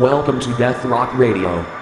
Welcome to Death Rock Radio.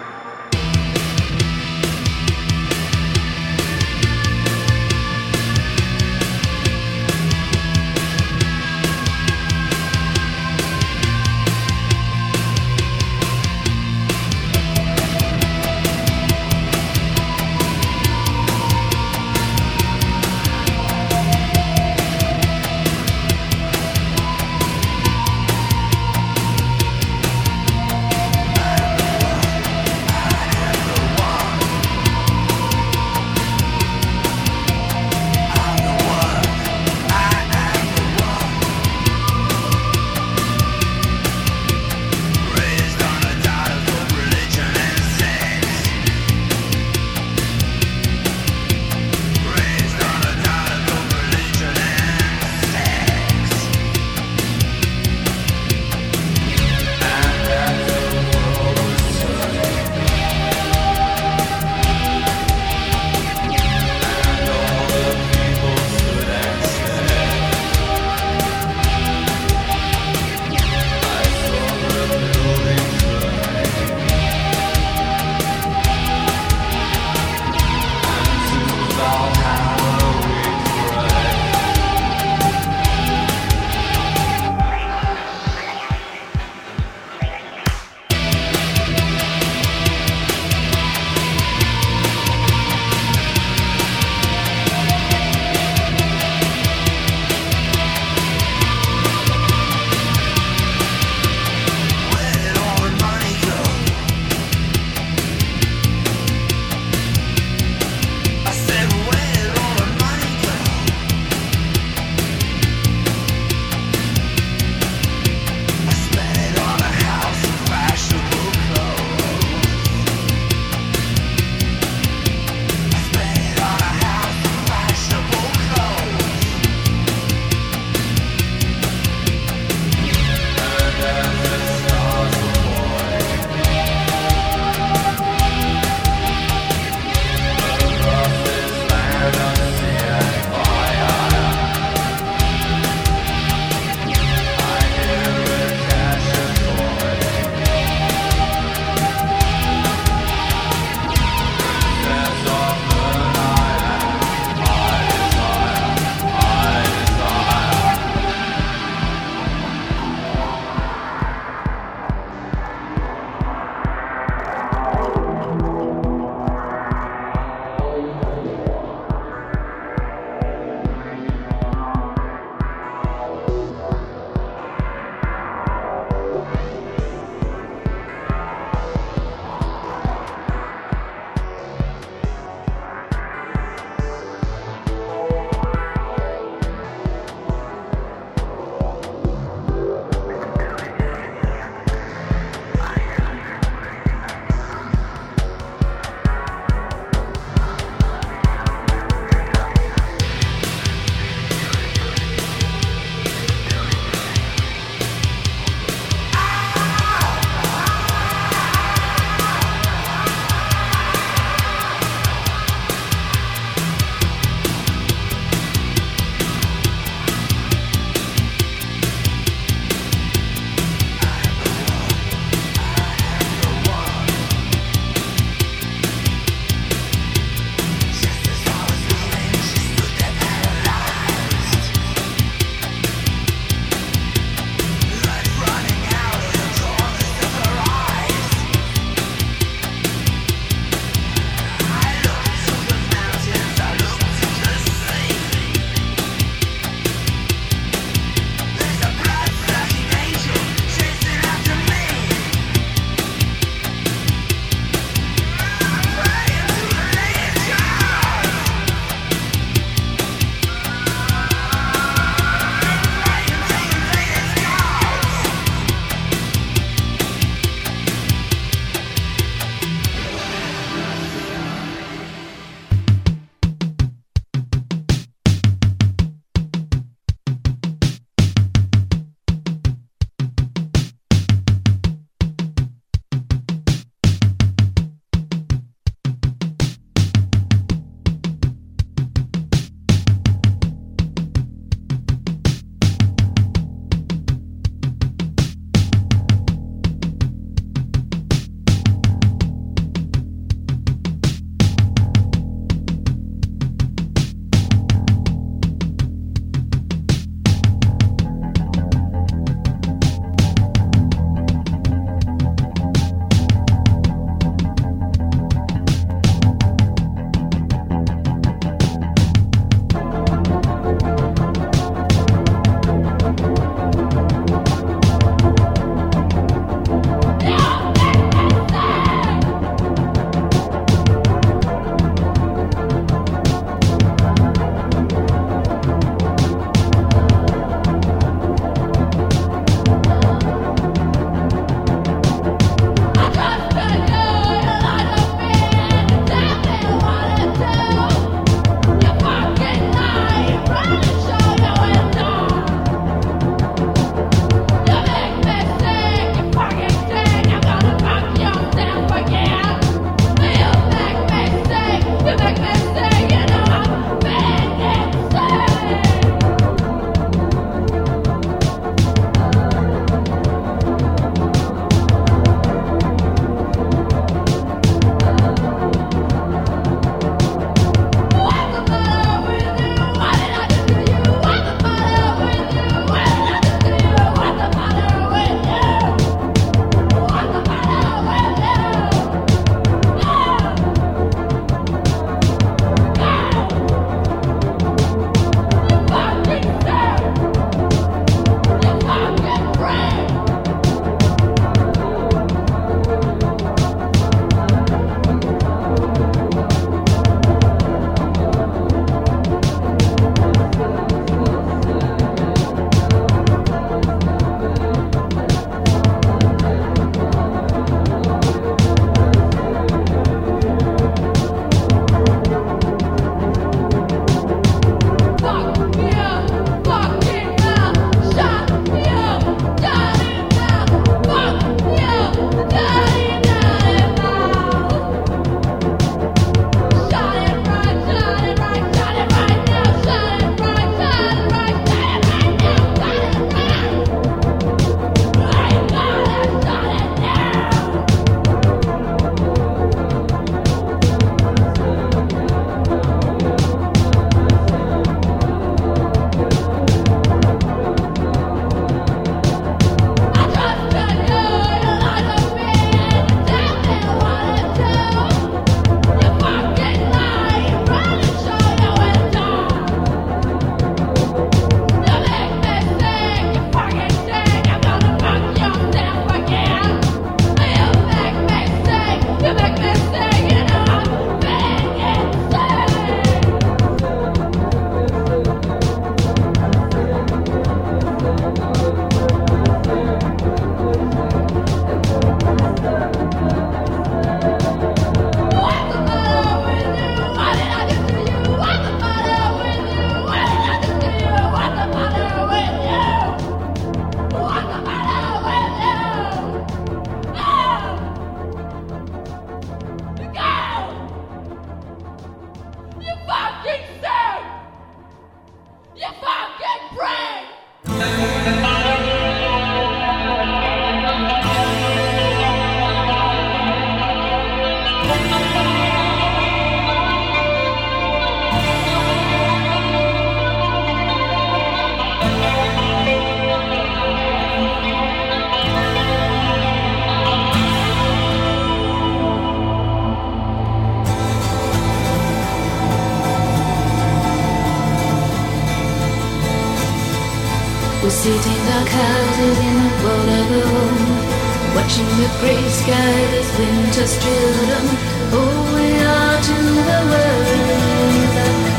Watching the grey sky as winter's children Oh, we are to the world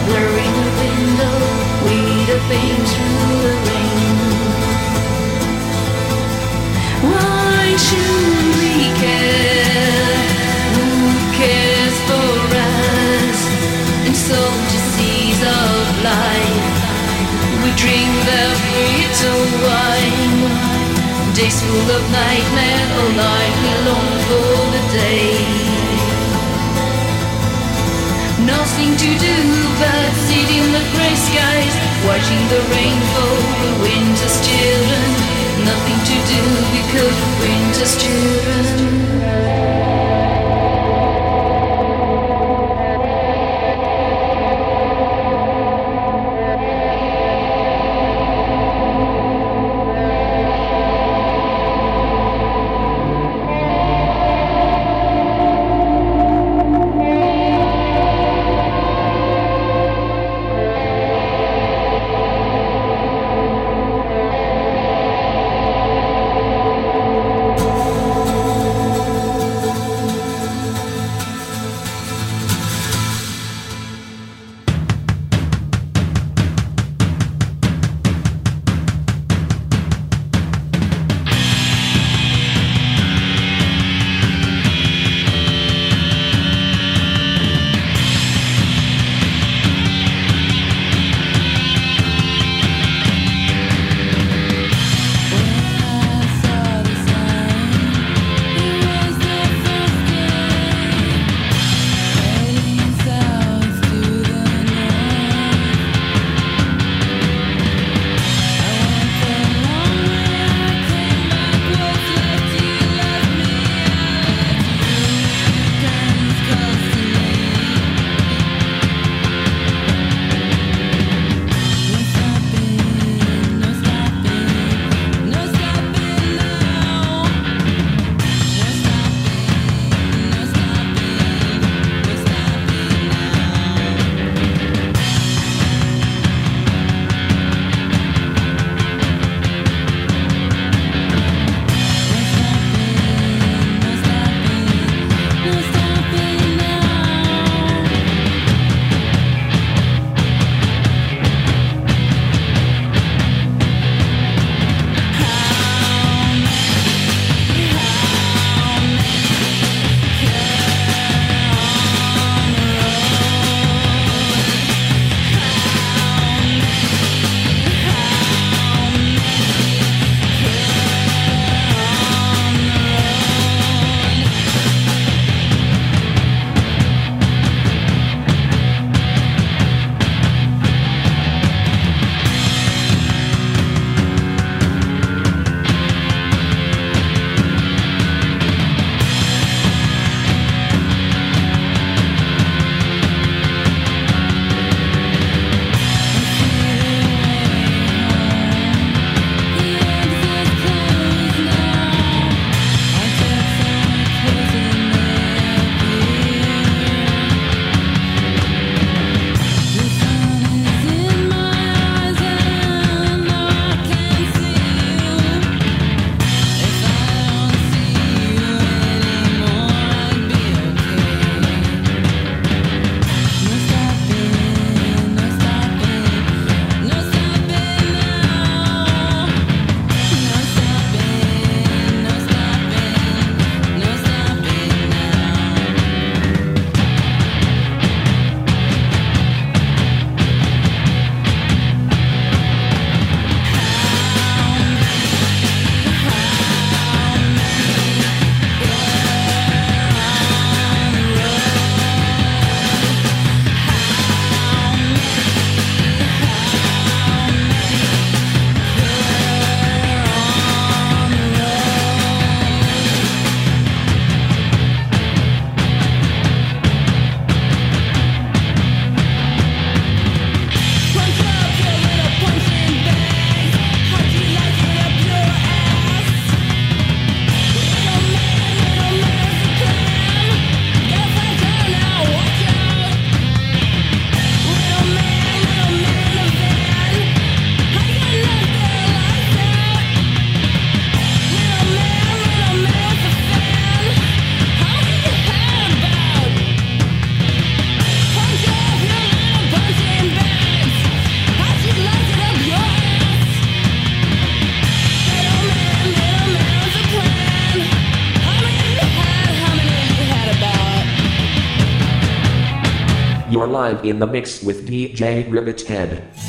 Blurring the window We the pain through the rain Why should we care? Who cares for us? In so disease of life We drink the Days full of nightmare All night we long for the day. Nothing to do but sit in the grey skies Watching the rainfall, the winter's children. Nothing to do because winter's children live in the mix with DJ Rivithead.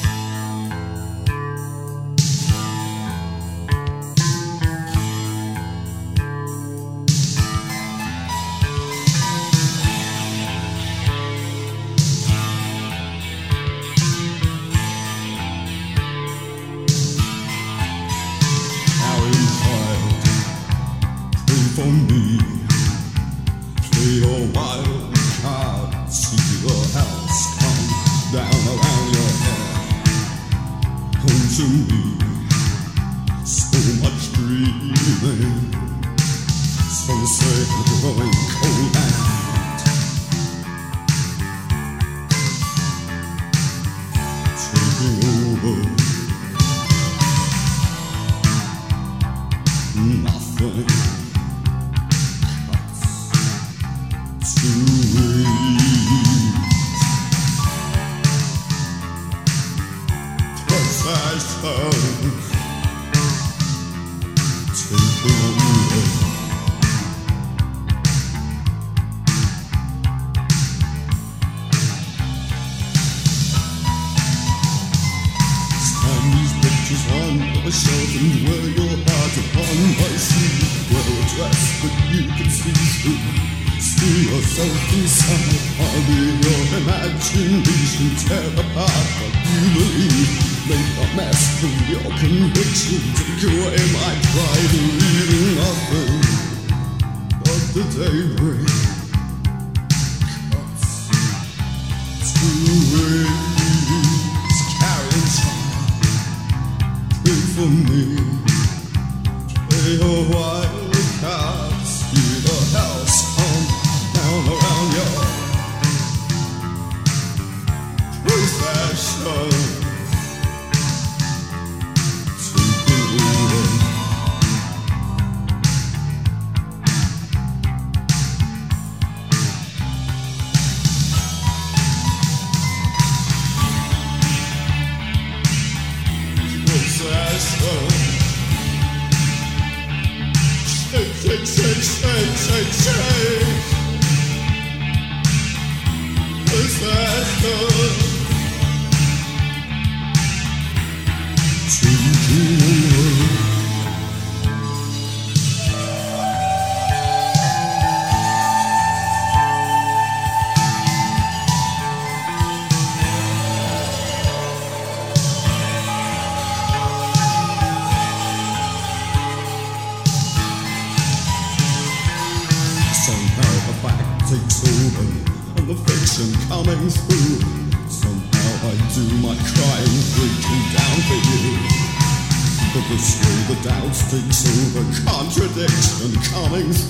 wear your heart upon my sleeve. Wear a dress that you can see through. See yourself inside. Only your imagination tear apart what you believe. Make a mess of your conviction. Take away my pride, leaving nothing but the daybreak. Cuts carrying time. Pray for me. Oh. wild the house on around your. Oh, Cummings.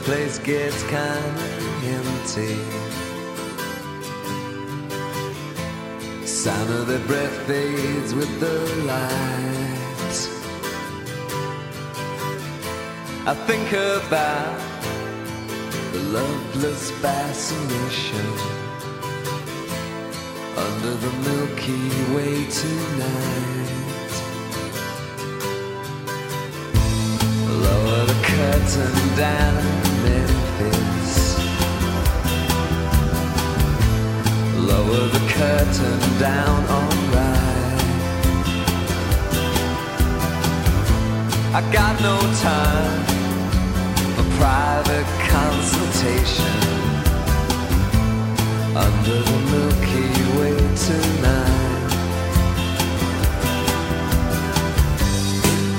This place gets kinda empty. Sound of their breath fades with the light. I think about the loveless fascination under the Milky Way tonight. Manhattan down Memphis. Lower the curtain down, alright. I got no time for private consultation under the Milky Way tonight.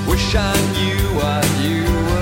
Wish I knew what you were.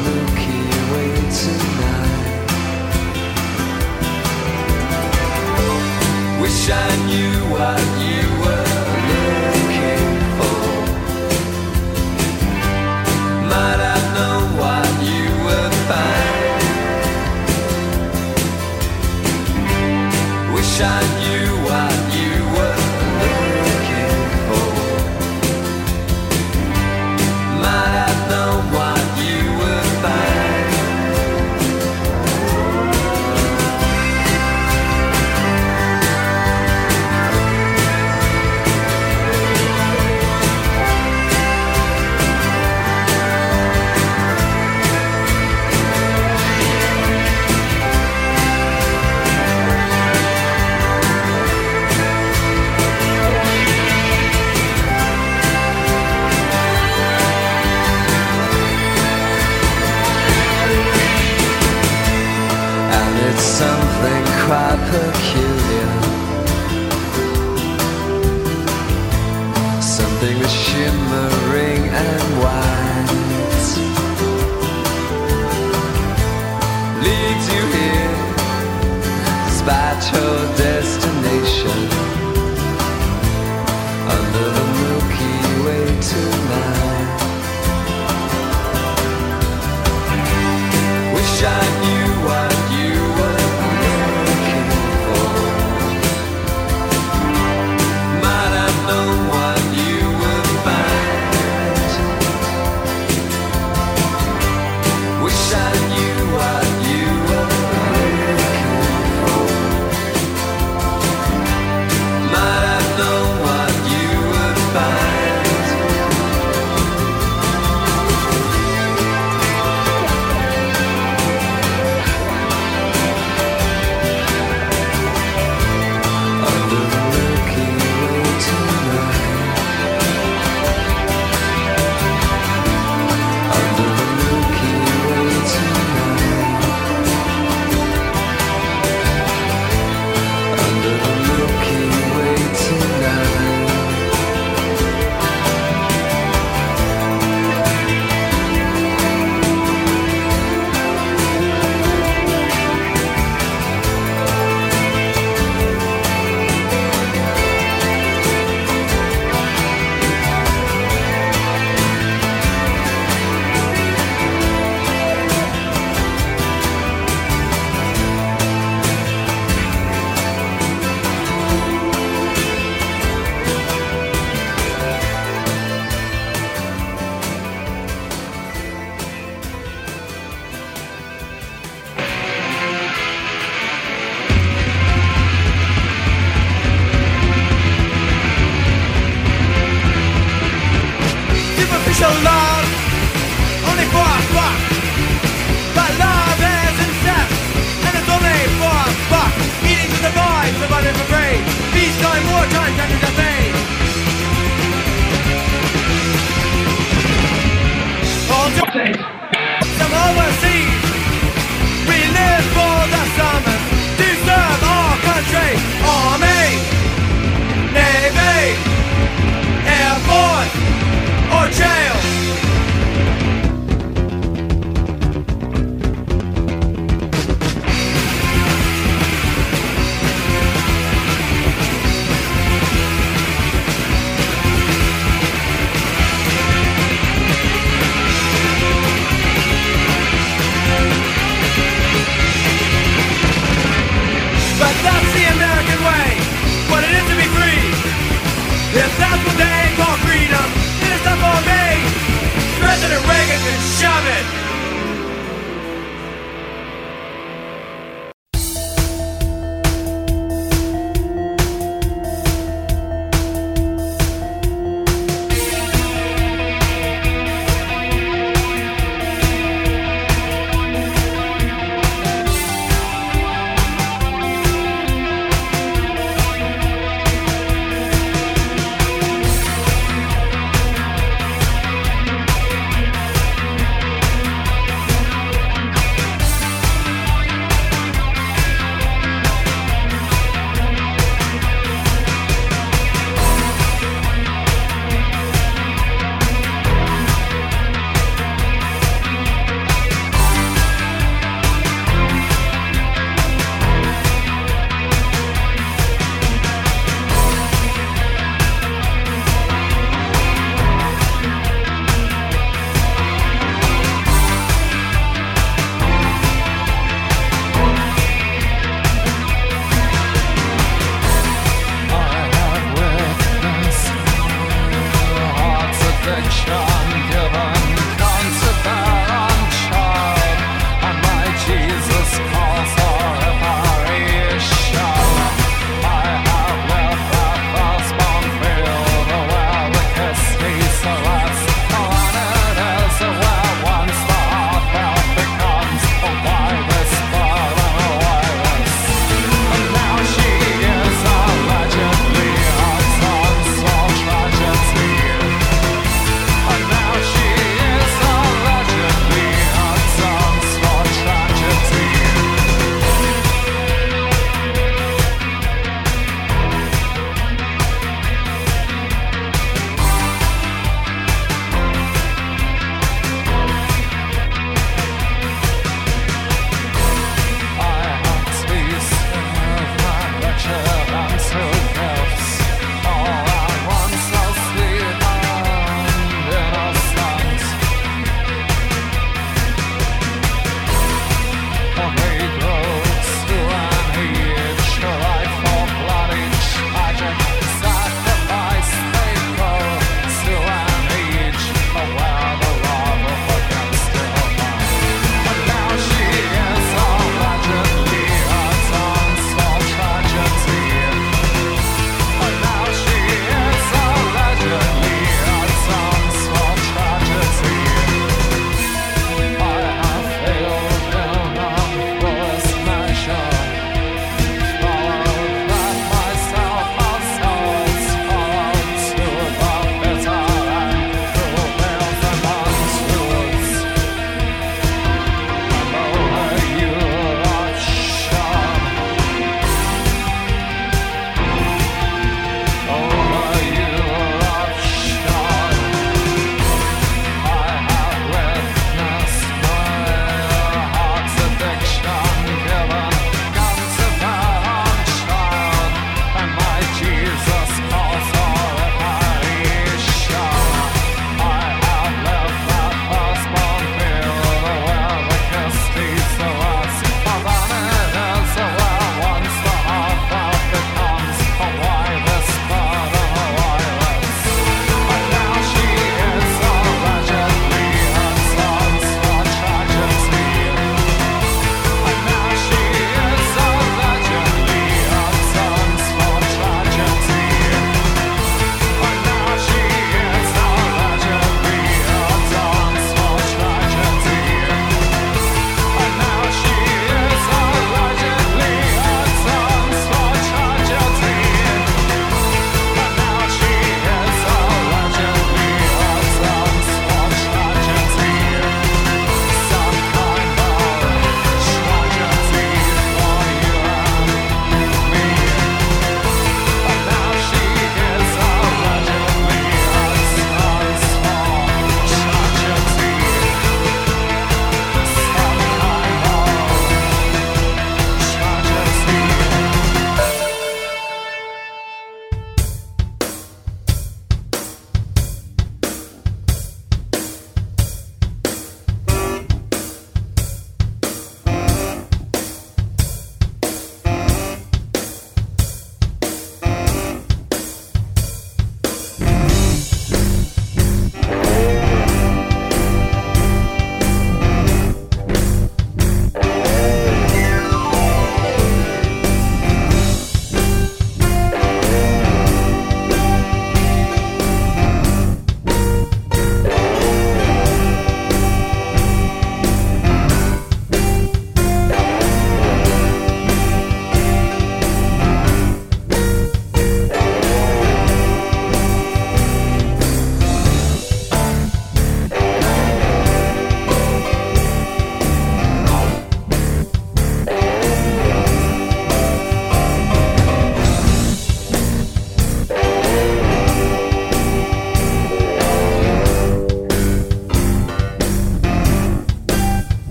wish I knew what you were looking for. Might have known what you were finding. Wish I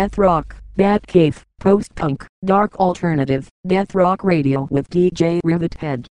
death rock, Batcave, post punk, dark alternative, death rock radio with DJ Rivethead.